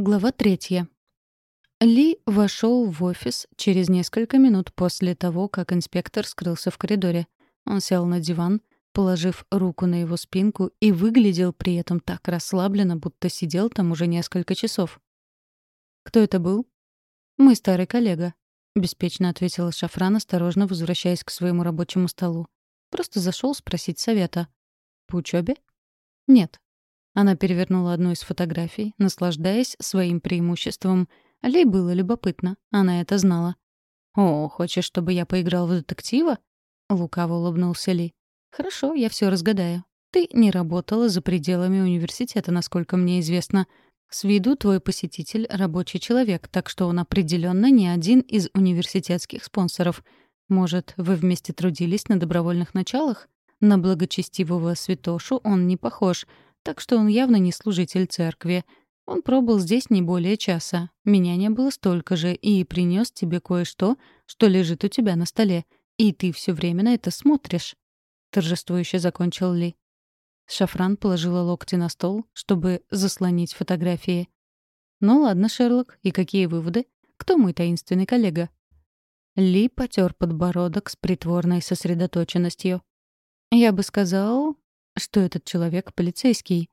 Глава третья. Ли вошел в офис через несколько минут после того, как инспектор скрылся в коридоре. Он сел на диван, положив руку на его спинку и выглядел при этом так расслабленно, будто сидел там уже несколько часов. «Кто это был?» «Мой старый коллега», — беспечно ответила Шафран, осторожно возвращаясь к своему рабочему столу. «Просто зашел спросить совета». «По учебе? «Нет, она перевернула одну из фотографий, наслаждаясь своим преимуществом. Лей было любопытно, она это знала. «О, хочешь, чтобы я поиграл в детектива?» — лукаво улыбнулся Ли. «Хорошо, я все разгадаю. Ты не работала за пределами университета, насколько мне известно. С виду твой посетитель — рабочий человек, так что он определенно не один из университетских спонсоров. Может, вы вместе трудились на добровольных началах? На благочестивого святошу он не похож — так что он явно не служитель церкви. Он пробыл здесь не более часа. Меня не было столько же и принес тебе кое-что, что лежит у тебя на столе. И ты все время на это смотришь. Торжествующе закончил Ли. Шафран положила локти на стол, чтобы заслонить фотографии. «Ну ладно, Шерлок, и какие выводы? Кто мой таинственный коллега?» Ли потер подбородок с притворной сосредоточенностью. «Я бы сказал, что этот человек полицейский.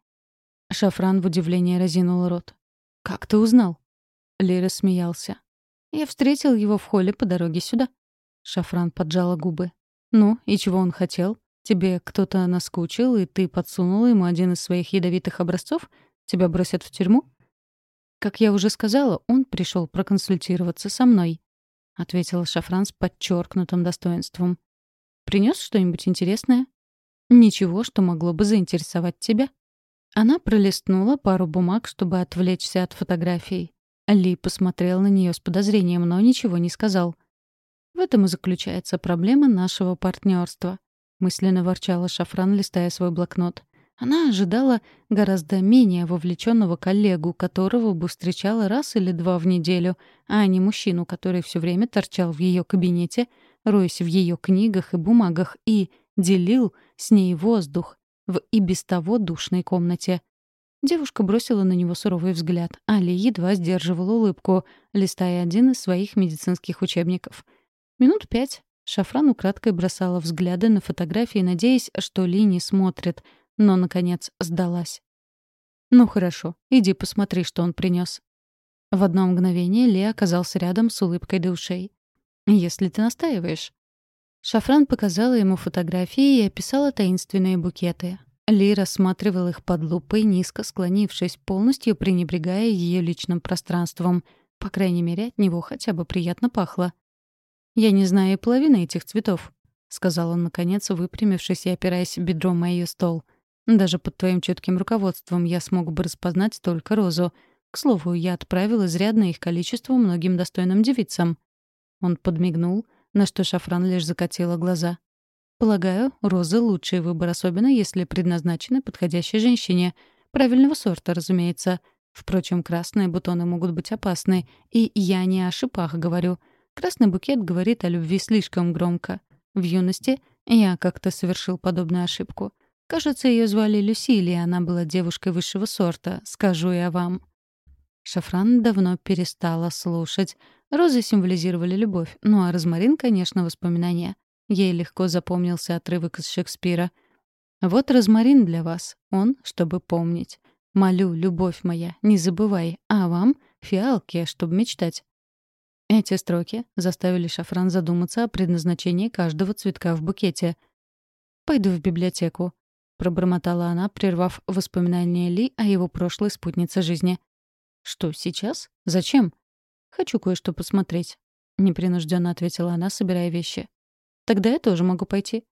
Шафран в удивлении разинул рот. «Как ты узнал?» Лира смеялся. «Я встретил его в холле по дороге сюда». Шафран поджала губы. «Ну, и чего он хотел? Тебе кто-то наскучил, и ты подсунула ему один из своих ядовитых образцов? Тебя бросят в тюрьму?» «Как я уже сказала, он пришел проконсультироваться со мной», — ответила Шафран с подчеркнутым достоинством. «Принес что-нибудь интересное?» Ничего, что могло бы заинтересовать тебя. Она пролистнула пару бумаг, чтобы отвлечься от фотографий. Ли посмотрел на нее с подозрением, но ничего не сказал. В этом и заключается проблема нашего партнерства. мысленно ворчала Шафран, листая свой блокнот. Она ожидала гораздо менее вовлеченного коллегу, которого бы встречала раз или два в неделю, а не мужчину, который все время торчал в ее кабинете, роясь в ее книгах и бумагах и делил с ней воздух в и без того душной комнате. Девушка бросила на него суровый взгляд. Али едва сдерживала улыбку, листая один из своих медицинских учебников. Минут пять Шафран украдкой бросала взгляды на фотографии, надеясь, что Ли не смотрит, но, наконец, сдалась. «Ну хорошо, иди посмотри, что он принес. В одно мгновение Ли оказался рядом с улыбкой до ушей. «Если ты настаиваешь», Шафран показала ему фотографии и описала таинственные букеты. Ли рассматривал их под лупой, низко склонившись, полностью пренебрегая ее личным пространством. По крайней мере, от него хотя бы приятно пахло. «Я не знаю половины этих цветов», — сказал он, наконец, выпрямившись и опираясь бедром о ее стол. «Даже под твоим чутким руководством я смог бы распознать только розу. К слову, я отправил изрядное их количество многим достойным девицам». Он подмигнул — на что Шафран лишь закатила глаза. «Полагаю, розы — лучший выбор, особенно если предназначены подходящей женщине. Правильного сорта, разумеется. Впрочем, красные бутоны могут быть опасны. И я не о шипах говорю. Красный букет говорит о любви слишком громко. В юности я как-то совершил подобную ошибку. Кажется, ее звали Люсили, и она была девушкой высшего сорта, скажу я вам. Шафран давно перестала слушать. Розы символизировали любовь, ну а розмарин, конечно, воспоминания. Ей легко запомнился отрывок из Шекспира. «Вот розмарин для вас, он, чтобы помнить. Молю, любовь моя, не забывай, а вам — фиалки, чтобы мечтать». Эти строки заставили Шафран задуматься о предназначении каждого цветка в букете. «Пойду в библиотеку», — пробормотала она, прервав воспоминания Ли о его прошлой спутнице жизни. «Что, сейчас? Зачем?» «Хочу кое-что посмотреть», — непринужденно ответила она, собирая вещи. «Тогда я тоже могу пойти».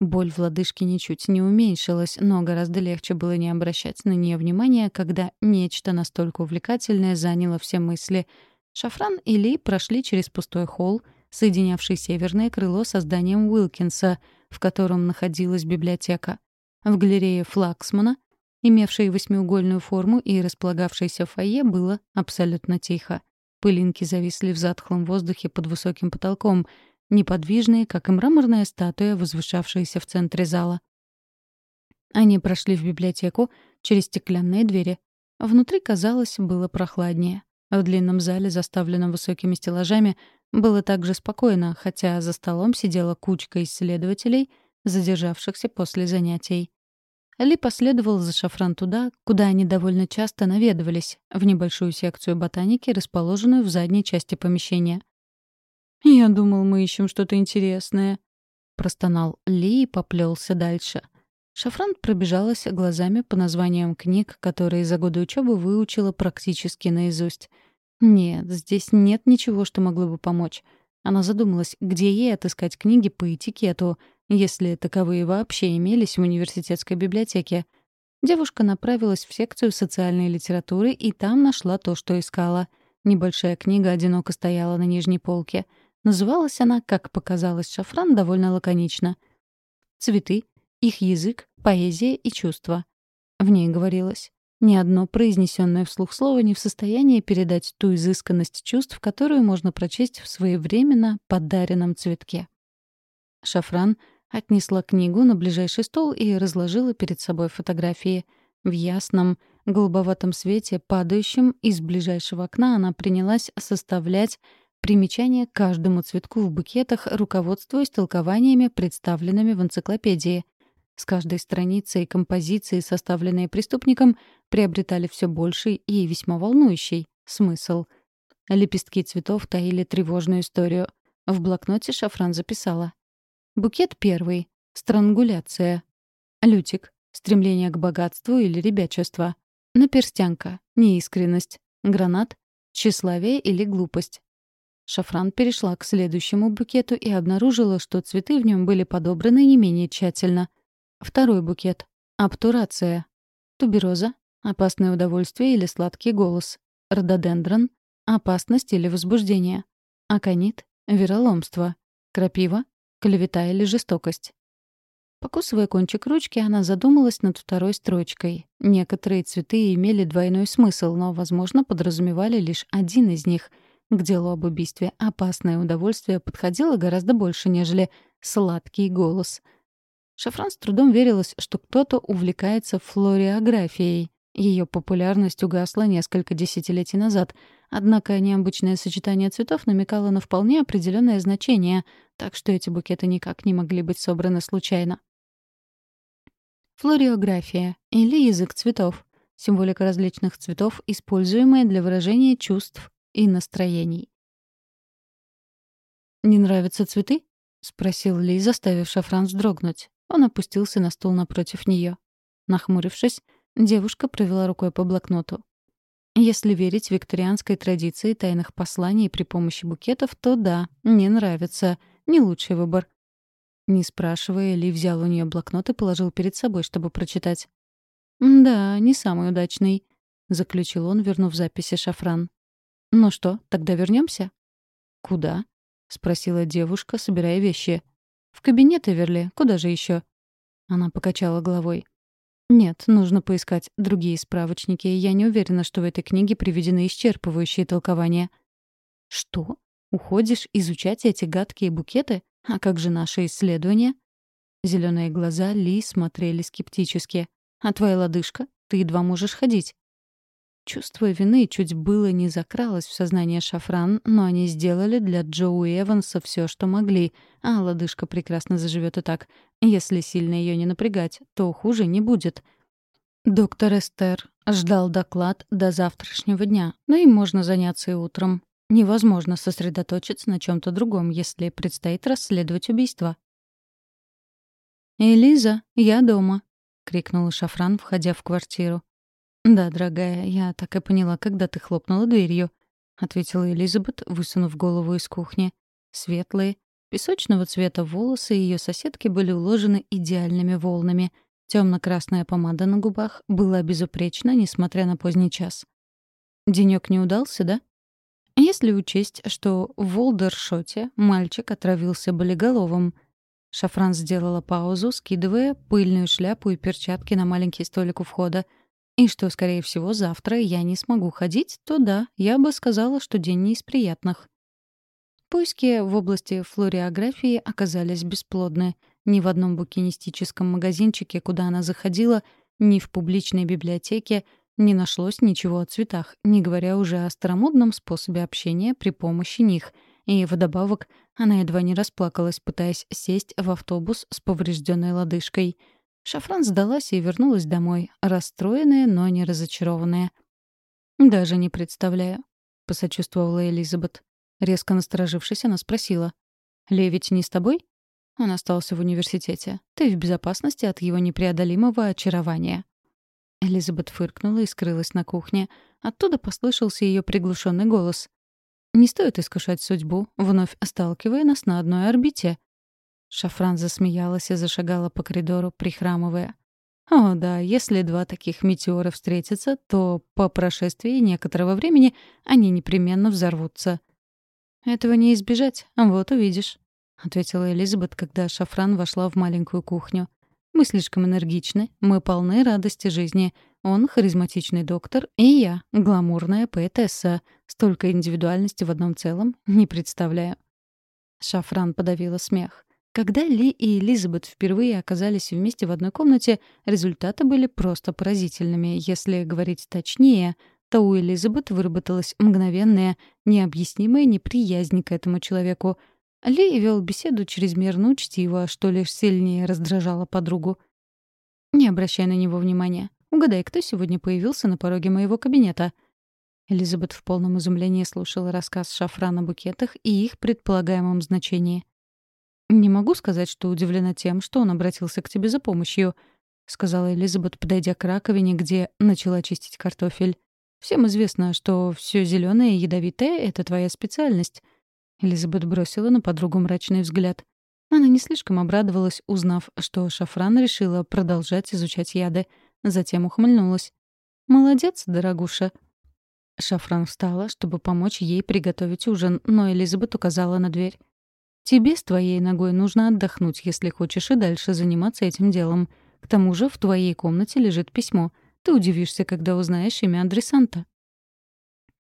Боль в лодыжке ничуть не уменьшилась, но гораздо легче было не обращать на нее внимания, когда нечто настолько увлекательное заняло все мысли. Шафран и Ли прошли через пустой холл, соединявший северное крыло со зданием Уилкинса, в котором находилась библиотека. В галерее Флаксмана, имевшей восьмиугольную форму и располагавшейся в фойе, было абсолютно тихо. Пылинки зависли в затхлом воздухе под высоким потолком, неподвижные, как и мраморная статуя, возвышавшаяся в центре зала. Они прошли в библиотеку через стеклянные двери. Внутри, казалось, было прохладнее. В длинном зале, заставленном высокими стеллажами, было также спокойно, хотя за столом сидела кучка исследователей, задержавшихся после занятий. Ли последовал за Шафран туда, куда они довольно часто наведывались, в небольшую секцию ботаники, расположенную в задней части помещения. «Я думал, мы ищем что-то интересное», — простонал Ли и поплелся дальше. Шафран пробежалась глазами по названиям книг, которые за годы учебы выучила практически наизусть. Нет, здесь нет ничего, что могло бы помочь. Она задумалась, где ей отыскать книги по этикету, если таковые вообще имелись в университетской библиотеке. Девушка направилась в секцию социальной литературы и там нашла то, что искала. Небольшая книга одиноко стояла на нижней полке. Называлась она, как показалось Шафран, довольно лаконично. «Цветы их язык, поэзия и чувства. В ней говорилось. Ни одно произнесенное вслух слово не в состоянии передать ту изысканность чувств, которую можно прочесть в своевременно подаренном цветке. Шафран отнесла книгу на ближайший стол и разложила перед собой фотографии. В ясном, голубоватом свете, падающем из ближайшего окна, она принялась составлять примечания к каждому цветку в букетах, руководствуясь толкованиями, представленными в энциклопедии. С каждой страницей композиции, составленные преступником, приобретали все больший и весьма волнующий смысл. Лепестки цветов таили тревожную историю. В блокноте Шафран записала. Букет первый. Странгуляция. Лютик. Стремление к богатству или ребячество. Наперстянка. Неискренность. Гранат. Тщеславие или глупость. Шафран перешла к следующему букету и обнаружила, что цветы в нем были подобраны не менее тщательно — Второй букет. Обтурация. Тубероза. Опасное удовольствие или сладкий голос. Рододендрон. Опасность или возбуждение. Аконит. Вероломство. Крапива. Клевета или жестокость. Покусывая кончик ручки, она задумалась над второй строчкой. Некоторые цветы имели двойной смысл, но, возможно, подразумевали лишь один из них. К делу об убийстве опасное удовольствие подходило гораздо больше, нежели сладкий голос — Шафран с трудом верилась, что кто-то увлекается флориографией. Ее популярность угасла несколько десятилетий назад, однако необычное сочетание цветов намекало на вполне определенное значение, так что эти букеты никак не могли быть собраны случайно. Флориография или язык цветов — символика различных цветов, используемая для выражения чувств и настроений. «Не нравятся цветы?» — спросил Ли, заставив Шафран вздрогнуть. Он опустился на стул напротив нее. Нахмурившись, девушка провела рукой по блокноту. Если верить викторианской традиции тайных посланий при помощи букетов, то да, не нравится. Не лучший выбор. Не спрашивая, Ли взял у нее блокнот и положил перед собой, чтобы прочитать. «Да, не самый удачный», — заключил он, вернув записи шафран. «Ну что, тогда вернемся? «Куда?» — спросила девушка, собирая вещи. «В кабинет Эверли. Куда же еще? Она покачала головой. «Нет, нужно поискать другие справочники. Я не уверена, что в этой книге приведены исчерпывающие толкования». «Что? Уходишь изучать эти гадкие букеты? А как же наши исследования?» Зеленые глаза Ли смотрели скептически. «А твоя лодыжка? Ты едва можешь ходить». Чувство вины чуть было не закралось в сознание Шафран, но они сделали для Джоуи Эванса все, что могли, а лодыжка прекрасно заживет и так. Если сильно ее не напрягать, то хуже не будет. Доктор Эстер ждал доклад до завтрашнего дня, но им можно заняться и утром. Невозможно сосредоточиться на чем то другом, если предстоит расследовать убийство. «Элиза, я дома», — крикнула Шафран, входя в квартиру. «Да, дорогая, я так и поняла, когда ты хлопнула дверью», — ответила Элизабет, высунув голову из кухни. Светлые, песочного цвета волосы ее соседки были уложены идеальными волнами. Темно-красная помада на губах была безупречна, несмотря на поздний час. Денек не удался, да? Если учесть, что в Волдершоте мальчик отравился болиголовым. Шафран сделала паузу, скидывая пыльную шляпу и перчатки на маленький столик у входа — и что, скорее всего, завтра я не смогу ходить, то да, я бы сказала, что день не из приятных. Поиски в области флориографии оказались бесплодны. Ни в одном букинистическом магазинчике, куда она заходила, ни в публичной библиотеке не нашлось ничего о цветах, не говоря уже о старомодном способе общения при помощи них. И вдобавок она едва не расплакалась, пытаясь сесть в автобус с поврежденной лодыжкой. Шафран сдалась и вернулась домой, расстроенная, но не разочарованная. «Даже не представляю», — посочувствовала Элизабет. Резко насторожившись, она спросила. «Левить не с тобой?» Он остался в университете. Ты в безопасности от его непреодолимого очарования. Элизабет фыркнула и скрылась на кухне. Оттуда послышался ее приглушенный голос. «Не стоит искушать судьбу, вновь сталкивая нас на одной орбите». Шафран засмеялась и зашагала по коридору, прихрамывая. О, да, если два таких метеора встретятся, то по прошествии некоторого времени они непременно взорвутся. Этого не избежать, вот увидишь. — ответила Элизабет, когда Шафран вошла в маленькую кухню. «Мы слишком энергичны, мы полны радости жизни. Он — харизматичный доктор, и я — гламурная поэтесса. Столько индивидуальности в одном целом не представляю». Шафран подавила смех. Когда Ли и Элизабет впервые оказались вместе в одной комнате, результаты были просто поразительными. Если говорить точнее, то у Элизабет выработалась мгновенная, необъяснимая неприязнь к этому человеку — ли вел беседу чрезмерно учтиво, что лишь сильнее раздражало подругу. «Не обращай на него внимания. Угадай, кто сегодня появился на пороге моего кабинета?» Элизабет в полном изумлении слушала рассказ Шафрана о букетах и их предполагаемом значении. «Не могу сказать, что удивлена тем, что он обратился к тебе за помощью», — сказала Элизабет, подойдя к раковине, где начала чистить картофель. «Всем известно, что все зеленое и ядовитое — это твоя специальность. Элизабет бросила на подругу мрачный взгляд. Она не слишком обрадовалась, узнав, что Шафран решила продолжать изучать яды. Затем ухмыльнулась. «Молодец, дорогуша». Шафран встала, чтобы помочь ей приготовить ужин, но Элизабет указала на дверь. «Тебе с твоей ногой нужно отдохнуть, если хочешь и дальше заниматься этим делом. К тому же в твоей комнате лежит письмо. Ты удивишься, когда узнаешь имя адресанта».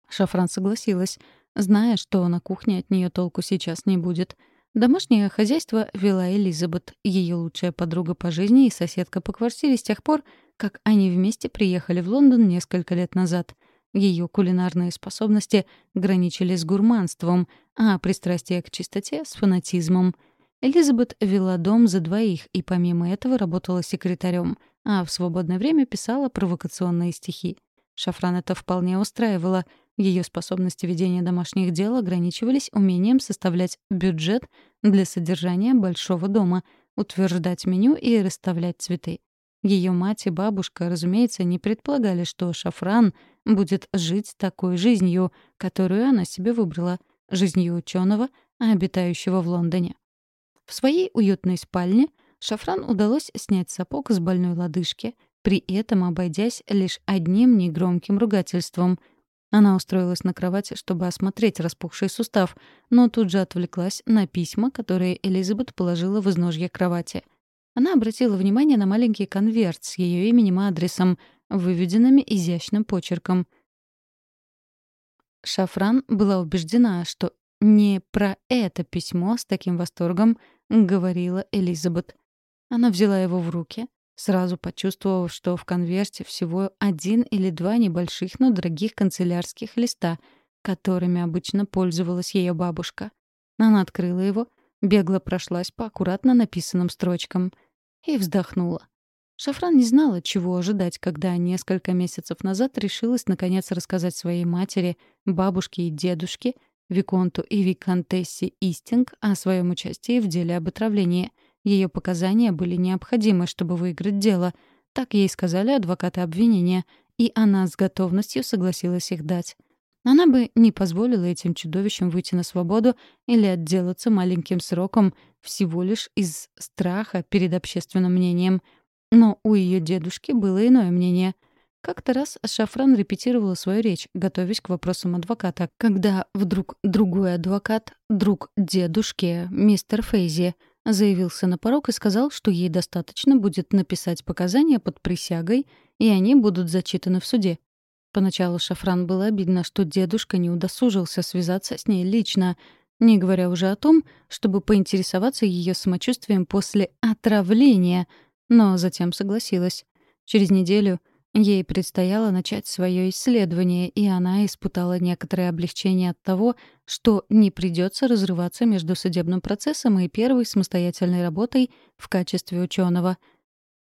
Шафран согласилась, зная, что на кухне от нее толку сейчас не будет. Домашнее хозяйство вела Элизабет, ее лучшая подруга по жизни и соседка по квартире с тех пор, как они вместе приехали в Лондон несколько лет назад. Ее кулинарные способности граничили с гурманством, а пристрастие к чистоте — с фанатизмом. Элизабет вела дом за двоих и помимо этого работала секретарем, а в свободное время писала провокационные стихи. Шафран это вполне устраивало — ее способности ведения домашних дел ограничивались умением составлять бюджет для содержания большого дома, утверждать меню и расставлять цветы. Ее мать и бабушка, разумеется, не предполагали, что Шафран будет жить такой жизнью, которую она себе выбрала, жизнью ученого, обитающего в Лондоне. В своей уютной спальне Шафран удалось снять сапог с больной лодыжки, при этом обойдясь лишь одним негромким ругательством — она устроилась на кровати, чтобы осмотреть распухший сустав, но тут же отвлеклась на письма, которые Элизабет положила в изножье кровати. Она обратила внимание на маленький конверт с ее именем и адресом, выведенными изящным почерком. Шафран была убеждена, что не про это письмо с таким восторгом говорила Элизабет. Она взяла его в руки, сразу почувствовав, что в конверте всего один или два небольших, но дорогих канцелярских листа, которыми обычно пользовалась ее бабушка. Она открыла его, бегло прошлась по аккуратно написанным строчкам и вздохнула. Шафран не знала, чего ожидать, когда несколько месяцев назад решилась наконец рассказать своей матери, бабушке и дедушке, Виконту и Викантессе Истинг о своем участии в деле об отравлении — ее показания были необходимы, чтобы выиграть дело. Так ей сказали адвокаты обвинения, и она с готовностью согласилась их дать. Она бы не позволила этим чудовищам выйти на свободу или отделаться маленьким сроком всего лишь из страха перед общественным мнением. Но у ее дедушки было иное мнение. Как-то раз Шафран репетировала свою речь, готовясь к вопросам адвоката, когда вдруг другой адвокат, друг дедушки, мистер Фейзи, заявился на порог и сказал, что ей достаточно будет написать показания под присягой, и они будут зачитаны в суде. Поначалу Шафран было обидно, что дедушка не удосужился связаться с ней лично, не говоря уже о том, чтобы поинтересоваться ее самочувствием после отравления, но затем согласилась. Через неделю Ей предстояло начать свое исследование, и она испытала некоторое облегчение от того, что не придется разрываться между судебным процессом и первой самостоятельной работой в качестве ученого.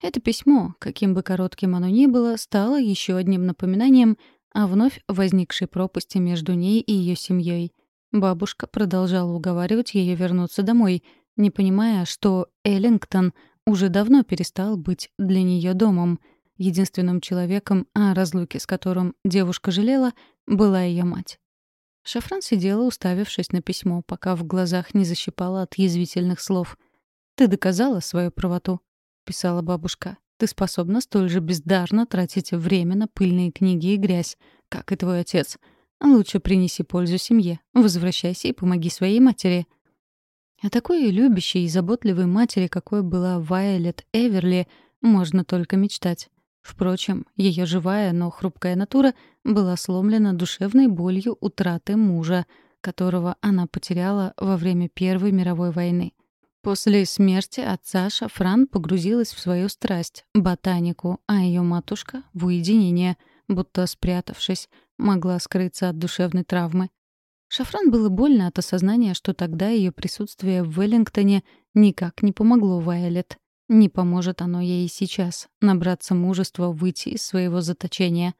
Это письмо, каким бы коротким оно ни было, стало еще одним напоминанием о вновь возникшей пропасти между ней и ее семьей. Бабушка продолжала уговаривать ее вернуться домой, не понимая, что Эллингтон уже давно перестал быть для нее домом — Единственным человеком, о разлуке с которым девушка жалела, была ее мать. Шафран сидела, уставившись на письмо, пока в глазах не защипала от язвительных слов. «Ты доказала свою правоту», — писала бабушка. «Ты способна столь же бездарно тратить время на пыльные книги и грязь, как и твой отец. Лучше принеси пользу семье, возвращайся и помоги своей матери». О такой любящей и заботливой матери, какой была Вайолет Эверли, можно только мечтать. Впрочем, ее живая, но хрупкая натура была сломлена душевной болью утраты мужа, которого она потеряла во время Первой мировой войны. После смерти отца Шафран погрузилась в свою страсть — ботанику, а ее матушка — в уединение, будто спрятавшись, могла скрыться от душевной травмы. Шафран было больно от осознания, что тогда ее присутствие в Веллингтоне никак не помогло Вайолет. Не поможет оно ей и сейчас набраться мужества выйти из своего заточения.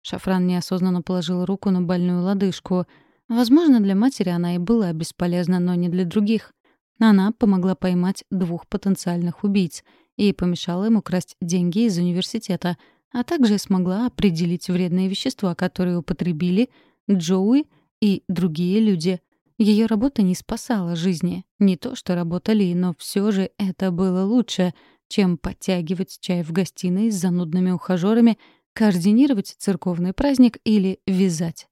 Шафран неосознанно положил руку на больную лодыжку. Возможно, для матери она и была бесполезна, но не для других. Она помогла поймать двух потенциальных убийц и помешала им украсть деньги из университета, а также смогла определить вредные вещества, которые употребили Джоуи и другие люди. Ее работа не спасала жизни. Не то, что работа Ли, но все же это было лучше, чем подтягивать чай в гостиной с занудными ухажерами, координировать церковный праздник или вязать.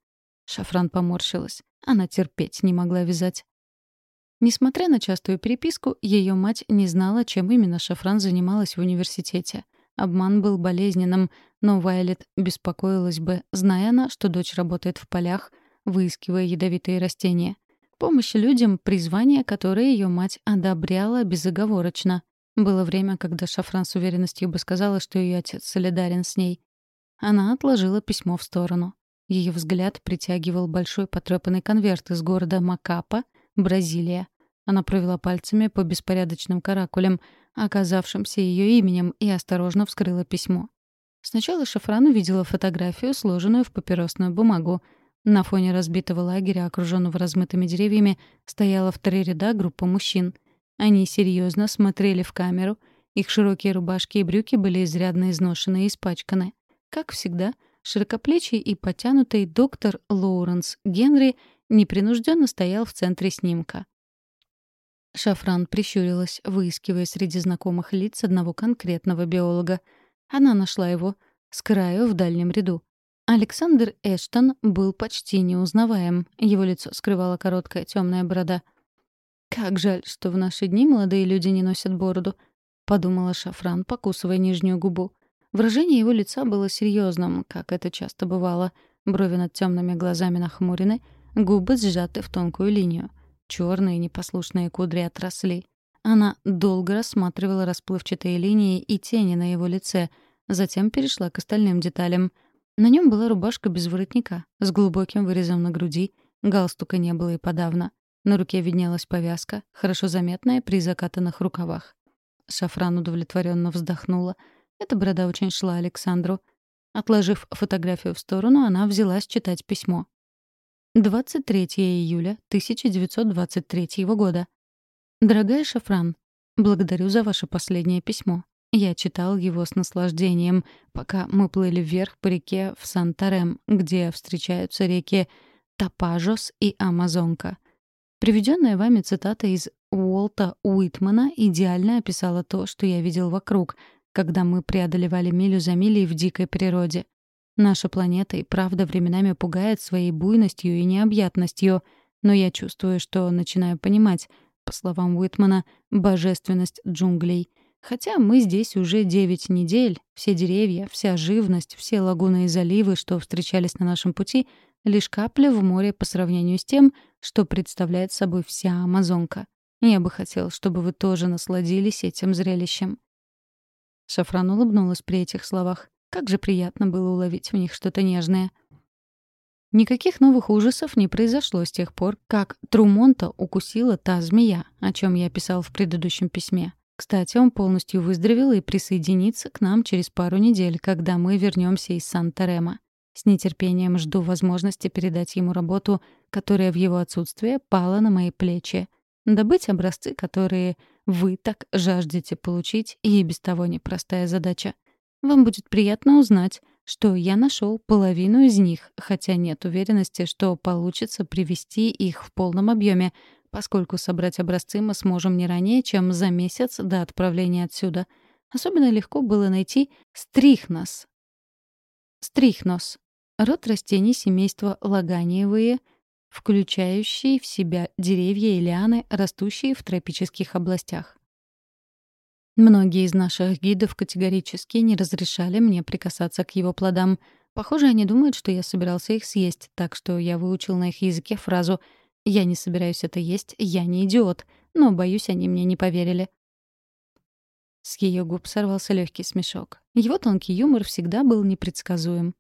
Шафран поморщилась. Она терпеть не могла вязать. Несмотря на частую переписку, ее мать не знала, чем именно Шафран занималась в университете. Обман был болезненным, но Вайлет беспокоилась бы, зная она, что дочь работает в полях, выискивая ядовитые растения. Помощь людям — призвание, которое ее мать одобряла безоговорочно. Было время, когда Шафран с уверенностью бы сказала, что ее отец солидарен с ней. Она отложила письмо в сторону. Ее взгляд притягивал большой потрепанный конверт из города Макапа, Бразилия. Она провела пальцами по беспорядочным каракулям, оказавшимся ее именем, и осторожно вскрыла письмо. Сначала Шафран увидела фотографию, сложенную в папиросную бумагу — на фоне разбитого лагеря, окруженного размытыми деревьями, стояла в три ряда группа мужчин. Они серьезно смотрели в камеру, их широкие рубашки и брюки были изрядно изношены и испачканы. Как всегда, широкоплечий и потянутый доктор Лоуренс Генри непринужденно стоял в центре снимка. Шафран прищурилась, выискивая среди знакомых лиц одного конкретного биолога. Она нашла его с краю в дальнем ряду. Александр Эштон был почти неузнаваем. Его лицо скрывала короткая темная борода. «Как жаль, что в наши дни молодые люди не носят бороду», — подумала Шафран, покусывая нижнюю губу. Выражение его лица было серьезным, как это часто бывало. Брови над темными глазами нахмурены, губы сжаты в тонкую линию. Черные непослушные кудри отросли. Она долго рассматривала расплывчатые линии и тени на его лице, затем перешла к остальным деталям — на нем была рубашка без воротника, с глубоким вырезом на груди, галстука не было и подавно. На руке виднелась повязка, хорошо заметная при закатанных рукавах. Шафран удовлетворенно вздохнула. Эта борода очень шла Александру. Отложив фотографию в сторону, она взялась читать письмо. 23 июля 1923 года. «Дорогая Шафран, благодарю за ваше последнее письмо. Я читал его с наслаждением, пока мы плыли вверх по реке в Сантарем, где встречаются реки Тапажос и Амазонка. Приведенная вами цитата из Уолта Уитмана идеально описала то, что я видел вокруг, когда мы преодолевали милю за милей в дикой природе. Наша планета и правда временами пугает своей буйностью и необъятностью, но я чувствую, что начинаю понимать, по словам Уитмана, божественность джунглей — Хотя мы здесь уже девять недель, все деревья, вся живность, все лагуны и заливы, что встречались на нашем пути, лишь капля в море по сравнению с тем, что представляет собой вся Амазонка. Я бы хотел, чтобы вы тоже насладились этим зрелищем. Шафран улыбнулась при этих словах. Как же приятно было уловить в них что-то нежное. Никаких новых ужасов не произошло с тех пор, как Трумонта укусила та змея, о чем я писал в предыдущем письме. Кстати, он полностью выздоровел и присоединится к нам через пару недель, когда мы вернемся из Санта-Рема. С нетерпением жду возможности передать ему работу, которая в его отсутствие пала на мои плечи. Добыть образцы, которые вы так жаждете получить, и без того непростая задача. Вам будет приятно узнать, что я нашел половину из них, хотя нет уверенности, что получится привести их в полном объеме, поскольку собрать образцы мы сможем не ранее, чем за месяц до отправления отсюда. Особенно легко было найти стрихнос. Стрихнос — род растений семейства лаганиевые, включающий в себя деревья и лианы, растущие в тропических областях. Многие из наших гидов категорически не разрешали мне прикасаться к его плодам. Похоже, они думают, что я собирался их съесть, так что я выучил на их языке фразу — я не собираюсь это есть, я не идиот, но, боюсь, они мне не поверили. С ее губ сорвался легкий смешок. Его тонкий юмор всегда был непредсказуем.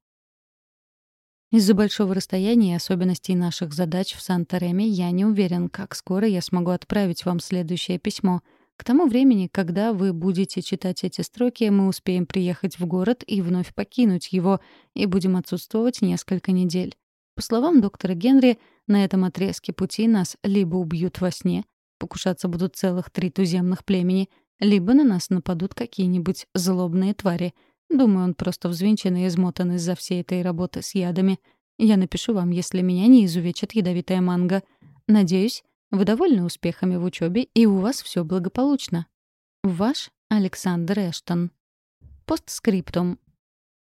Из-за большого расстояния и особенностей наших задач в Санта-Реме я не уверен, как скоро я смогу отправить вам следующее письмо. К тому времени, когда вы будете читать эти строки, мы успеем приехать в город и вновь покинуть его, и будем отсутствовать несколько недель. По словам доктора Генри, на этом отрезке пути нас либо убьют во сне, покушаться будут целых три туземных племени, либо на нас нападут какие-нибудь злобные твари. Думаю, он просто взвинчен и измотан из-за всей этой работы с ядами. Я напишу вам, если меня не изувечит ядовитая манга. Надеюсь, вы довольны успехами в учебе и у вас все благополучно. Ваш Александр Эштон. Постскриптум.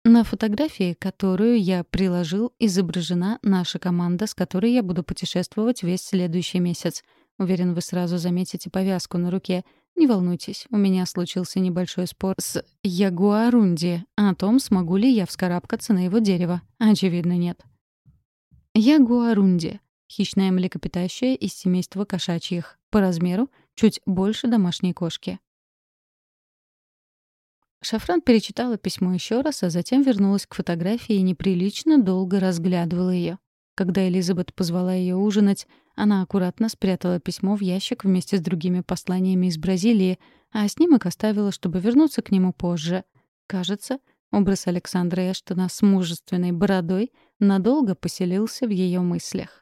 На фотографии, которую я приложил, изображена наша команда, с которой я буду путешествовать весь следующий месяц. Уверен, вы сразу заметите повязку на руке. Не волнуйтесь, у меня случился небольшой спор с Ягуарунди о том, смогу ли я вскарабкаться на его дерево. Очевидно, нет. Ягуарунди — хищное млекопитающее из семейства кошачьих. По размеру чуть больше домашней кошки. Шафран перечитала письмо еще раз, а затем вернулась к фотографии и неприлично долго разглядывала ее. Когда Элизабет позвала ее ужинать, она аккуратно спрятала письмо в ящик вместе с другими посланиями из Бразилии, а снимок оставила, чтобы вернуться к нему позже. Кажется, образ Александра Эштона с мужественной бородой надолго поселился в ее мыслях.